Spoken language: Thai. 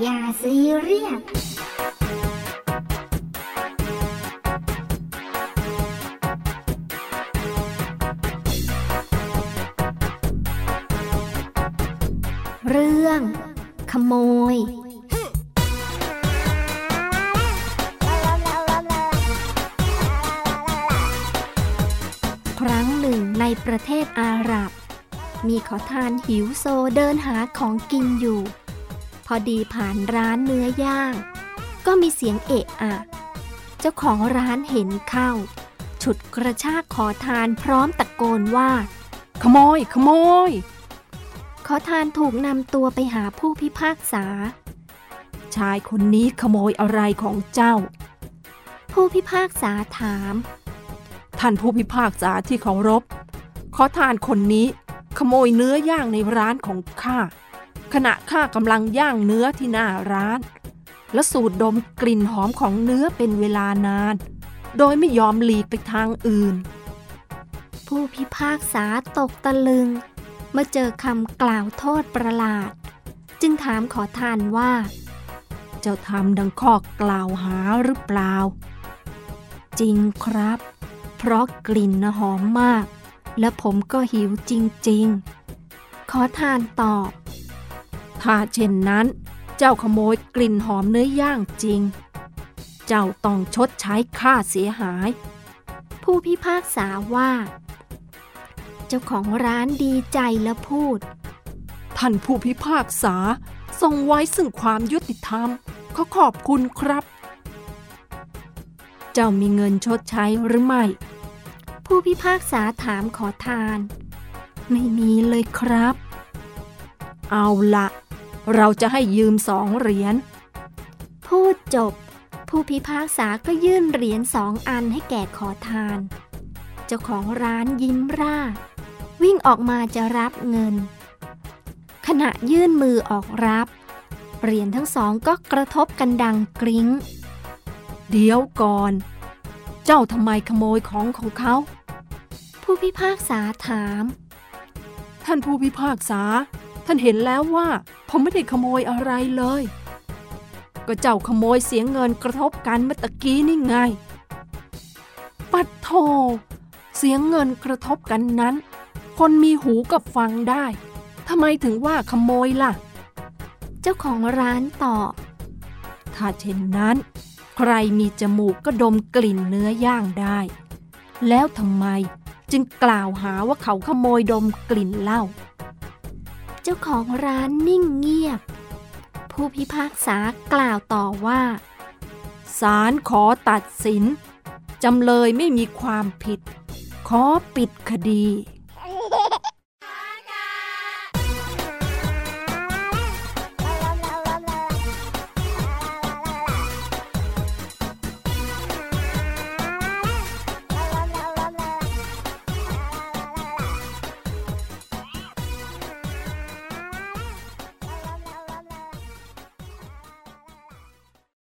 อย่าซีเรียสเรื่อง ขโมยครั้งหนึ่งในประเทศอาหรับ มีขอทานหิวโซเดินหาของกินอยู่ พอดีผ่านร้านเนื้อย่าง ก็มีเสียงเอะอะ เจ้าของร้านเห็นเข้า ฉุดกระชากขอทานพร้อมตะโกนว่า ขโมย ขโมย ขอทานถูกนำตัวไปหาผู้พิพากษา ชายคนนี้ขโมยอะไรของเจ้า ผู้พิพากษาถาม ท่านผู้พิพากษาที่เคารพขอทานคนนี้ขโมยเนื้อย่างในร้านของข้า ขณะข้ากำลังย่างเนื้อที่หน้าร้าน และสูดดมกลิ่นหอมของเนื้อเป็นเวลานาน โดยไม่ยอมหลีกไปทางอื่น ผู้พิพากษาตกตะลึง เมื่อเจอคำกล่าวโทษประหลาด จึงถามขอทานว่า เจ้าทำดังข้อกล่าวหาหรือเปล่า จริงครับ เพราะกลิ่นน่ะหอมมาก และผมก็หิวจริง ๆ ขอทานตอบ ถ้าเช่นนั้น เจ้าขโมยกลิ่นหอมเนื้อย่างจริง เจ้าต้องชดใช้ค่าเสียหาย ผู้พิพากษาว่า เจ้าของร้านดีใจและพูด ท่านผู้พิพากษาทรงไว้ซึ่งความยุติธรรมขอขอบคุณครับ เจ้ามีเงินชดใช้หรือไม่ ผู้พิพากษาถามขอทาน ไม่มีเลยครับ เอาละ เราจะให้ยืมสองเหรียญ พูดจบ ผู้พิพากษาก็ยื่นเหรียญสองอันให้แก่ขอทาน เจ้าของร้านยิ้มร่า วิ่งออกมาจะรับเงิน ขณะยื่นมือออกรับ เหรียญทั้งสองก็กระทบกันดังกริ้ง เดี๋ยวก่อน เจ้าทำไมขโมยของของเขา ผู้พิพากษาถาม ท่านผู้พิพากษา ท่านเห็นแล้วว่า ผมไม่ได้ขโมยอะไรเลย ก็เจ้าขโมยเสียงเงินกระทบกันเมื่อตะกี้นี่ไง ปัดโท เสียงเงินกระทบกันนั้น คนมีหูก็ฟังได้ทำไมถึงว่าขโมยล่ะ เจ้าของร้านตอบ ถ้าเช่นนั้น ใครมีจมูกก็ดมกลิ่นเนื้อย่างได้ แล้วทำไมจึงกล่าวหาว่าเขาขโมยดมกลิ่นเหล้า เจ้าของร้านนิ่งเงียบ ผู้พิพากษากล่าวต่อว่าศาลขอตัดสิน จำเลยไม่มีความผิด ขอปิดคดี